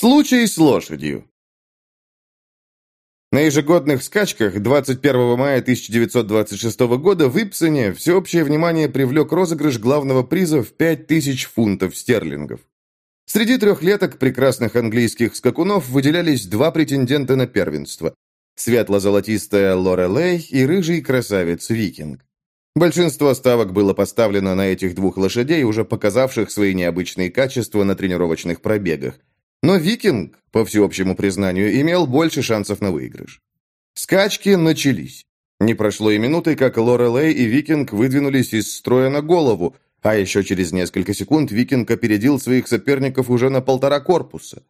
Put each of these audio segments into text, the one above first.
Случай с лошадью. На ежегодных скачках 21 мая 1926 года в Ипсоне всеобщее внимание привлек розыгрыш главного приза в 5000 фунтов стерлингов. Среди трехлеток прекрасных английских скакунов выделялись два претендента на первенство – светло-золотистая Лорелей и рыжий красавец Викинг. Большинство ставок было поставлено на этих двух лошадей, уже показавших свои необычные качества на тренировочных пробегах. Но Викинг, по всеобщему признанию, имел больше шансов на выигрыш. Скачки начались. Не прошло и минуты, как Лорелей и Викинг выдвинулись из строя на голову, а еще через несколько секунд Викинг опередил своих соперников уже на полтора корпуса.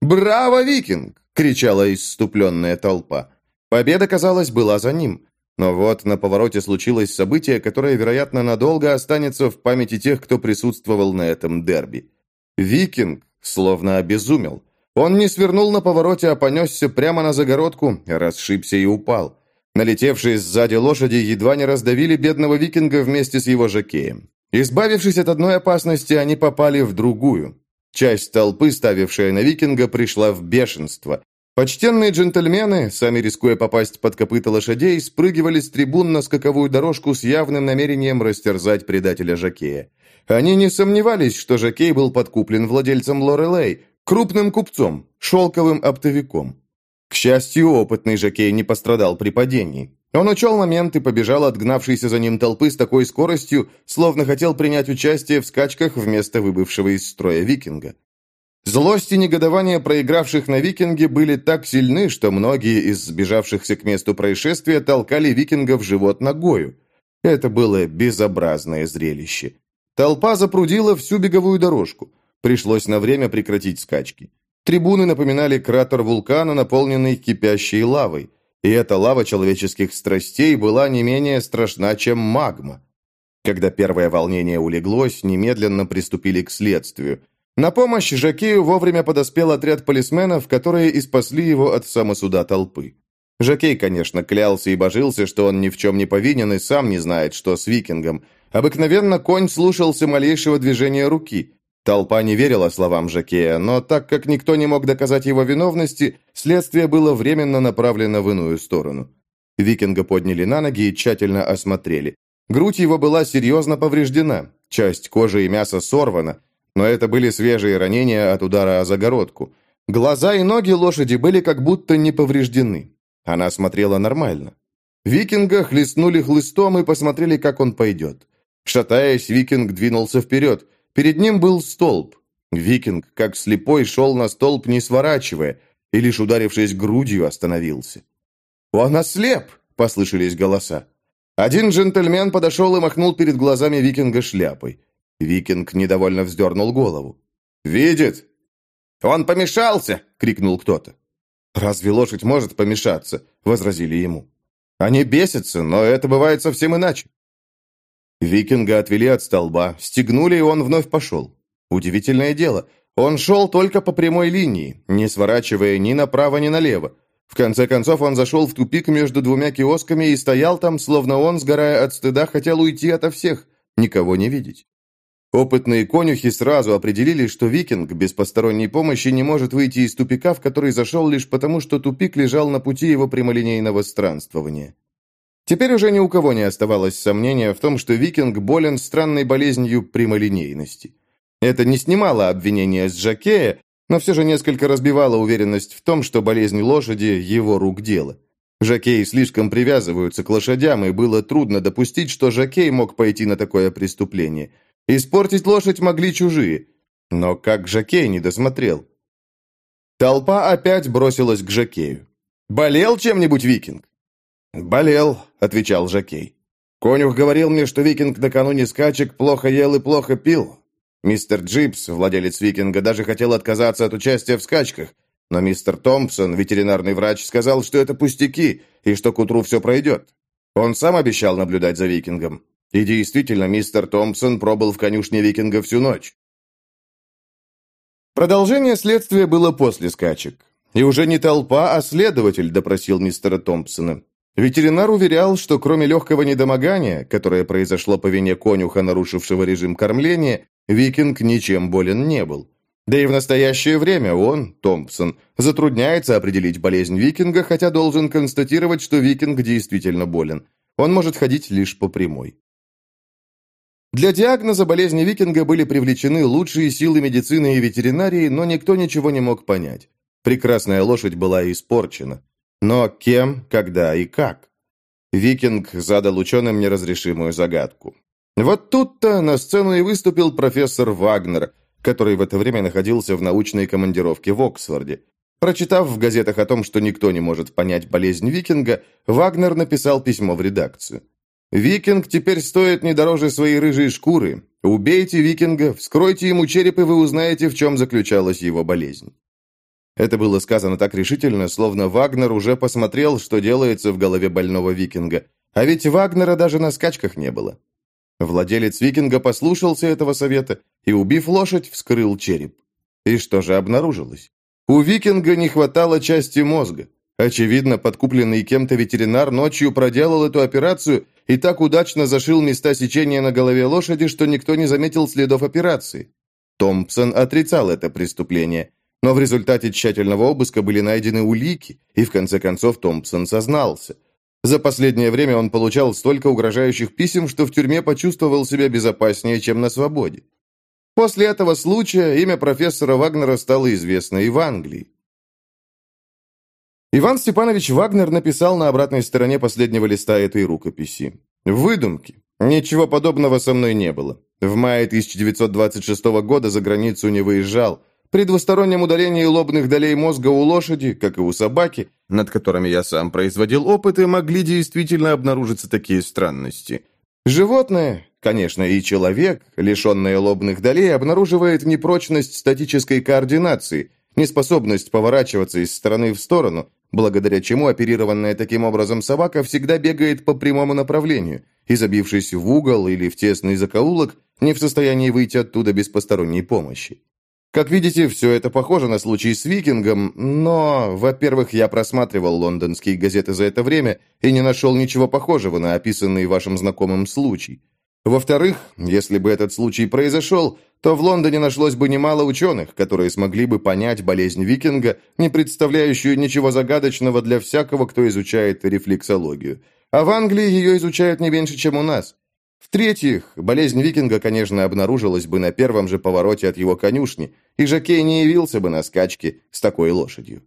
«Браво, Викинг!» — кричала исступленная толпа. Победа, казалось, была за ним. Но вот на повороте случилось событие, которое, вероятно, надолго останется в памяти тех, кто присутствовал на этом дерби. Викинг словно обезумел. Он не свернул на повороте, а понесся прямо на загородку, расшибся и упал. Налетевшие сзади лошади едва не раздавили бедного викинга вместе с его жакеем. Избавившись от одной опасности, они попали в другую. Часть толпы, ставившая на викинга, пришла в бешенство. Почтенные джентльмены, сами рискуя попасть под копыта лошадей, спрыгивали с трибун на скаковую дорожку с явным намерением растерзать предателя Жакея. Они не сомневались, что Жакей был подкуплен владельцем Лорелей, крупным купцом, шелковым оптовиком. К счастью, опытный Жакей не пострадал при падении. Он учел момент и побежал от гнавшейся за ним толпы с такой скоростью, словно хотел принять участие в скачках вместо выбывшего из строя викинга. Злость и негодование проигравших на викинге были так сильны, что многие из сбежавшихся к месту происшествия толкали викинга в живот ногою. Это было безобразное зрелище. Толпа запрудила всю беговую дорожку. Пришлось на время прекратить скачки. Трибуны напоминали кратер вулкана, наполненный кипящей лавой. И эта лава человеческих страстей была не менее страшна, чем магма. Когда первое волнение улеглось, немедленно приступили к следствию. На помощь Жакею вовремя подоспел отряд полисменов, которые и спасли его от самосуда толпы. Жакей, конечно, клялся и божился, что он ни в чем не повинен и сам не знает, что с викингом. Обыкновенно конь слушался малейшего движения руки. Толпа не верила словам Жакея, но так как никто не мог доказать его виновности, следствие было временно направлено в иную сторону. Викинга подняли на ноги и тщательно осмотрели. Грудь его была серьезно повреждена, часть кожи и мяса сорвана, но это были свежие ранения от удара о загородку. Глаза и ноги лошади были как будто не повреждены. Она смотрела нормально. Викинга хлестнули хлыстом и посмотрели, как он пойдет. Шатаясь, викинг двинулся вперед. Перед ним был столб. Викинг, как слепой, шел на столб, не сворачивая, и лишь ударившись грудью, остановился. «Он ослеп!» — послышались голоса. Один джентльмен подошел и махнул перед глазами викинга шляпой. Викинг недовольно вздернул голову. «Видит!» «Он помешался!» — крикнул кто-то. «Разве лошадь может помешаться?» — возразили ему. «Они бесятся, но это бывает совсем иначе». Викинга отвели от столба, стегнули, и он вновь пошел. Удивительное дело, он шел только по прямой линии, не сворачивая ни направо, ни налево. В конце концов он зашел в тупик между двумя киосками и стоял там, словно он, сгорая от стыда, хотел уйти ото всех, никого не видеть. Опытные конюхи сразу определили, что викинг без посторонней помощи не может выйти из тупика, в который зашел лишь потому, что тупик лежал на пути его прямолинейного странствования. Теперь уже ни у кого не оставалось сомнения в том, что викинг болен странной болезнью прямолинейности. Это не снимало обвинения с Жакея, но все же несколько разбивало уверенность в том, что болезнь лошади – его рук дело. Жакеи слишком привязываются к лошадям, и было трудно допустить, что Жакей мог пойти на такое преступление – Испортить лошадь могли чужие. Но как Жакей не досмотрел? Толпа опять бросилась к Жакею. «Болел чем-нибудь викинг?» «Болел», — отвечал Жакей. «Конюх говорил мне, что викинг накануне скачек плохо ел и плохо пил. Мистер Джипс, владелец викинга, даже хотел отказаться от участия в скачках, но мистер Томпсон, ветеринарный врач, сказал, что это пустяки и что к утру все пройдет. Он сам обещал наблюдать за викингом. И действительно, мистер Томпсон пробыл в конюшне викинга всю ночь. Продолжение следствия было после скачек. И уже не толпа, а следователь допросил мистера Томпсона. Ветеринар уверял, что кроме легкого недомогания, которое произошло по вине конюха, нарушившего режим кормления, викинг ничем болен не был. Да и в настоящее время он, Томпсон, затрудняется определить болезнь викинга, хотя должен констатировать, что викинг действительно болен. Он может ходить лишь по прямой. Для диагноза болезни викинга были привлечены лучшие силы медицины и ветеринарии, но никто ничего не мог понять. Прекрасная лошадь была испорчена. Но кем, когда и как? Викинг задал ученым неразрешимую загадку. Вот тут-то на сцену и выступил профессор Вагнер, который в это время находился в научной командировке в Оксфорде. Прочитав в газетах о том, что никто не может понять болезнь викинга, Вагнер написал письмо в редакцию. «Викинг теперь стоит не дороже своей рыжей шкуры. Убейте викинга, вскройте ему череп, и вы узнаете, в чем заключалась его болезнь». Это было сказано так решительно, словно Вагнер уже посмотрел, что делается в голове больного викинга. А ведь Вагнера даже на скачках не было. Владелец викинга послушался этого совета и, убив лошадь, вскрыл череп. И что же обнаружилось? У викинга не хватало части мозга. Очевидно, подкупленный кем-то ветеринар ночью проделал эту операцию и так удачно зашил места сечения на голове лошади, что никто не заметил следов операции. Томпсон отрицал это преступление, но в результате тщательного обыска были найдены улики, и в конце концов Томпсон сознался – за последнее время он получал столько угрожающих писем, что в тюрьме почувствовал себя безопаснее, чем на свободе. После этого случая имя профессора Вагнера стало известно и в Англии. Иван Степанович Вагнер написал на обратной стороне последнего листа этой рукописи. «Выдумки. Ничего подобного со мной не было. В мае 1926 года за границу не выезжал. При двустороннем удалении лобных долей мозга у лошади, как и у собаки, над которыми я сам производил опыты, могли действительно обнаружиться такие странности. Животное, конечно, и человек, лишенное лобных долей, обнаруживает непрочность статической координации, неспособность поворачиваться из стороны в сторону, благодаря чему оперированная таким образом собака всегда бегает по прямому направлению, и, забившись в угол или в тесный закоулок, не в состоянии выйти оттуда без посторонней помощи. Как видите, все это похоже на случай с Викингом, но, во-первых, я просматривал лондонские газеты за это время и не нашел ничего похожего на описанный вашим знакомым случай. Во-вторых, если бы этот случай произошел, то в Лондоне нашлось бы немало ученых, которые смогли бы понять болезнь викинга, не представляющую ничего загадочного для всякого, кто изучает рефлексологию. А в Англии ее изучают не меньше, чем у нас. В-третьих, болезнь викинга, конечно, обнаружилась бы на первом же повороте от его конюшни, и Жакей не явился бы на скачке с такой лошадью.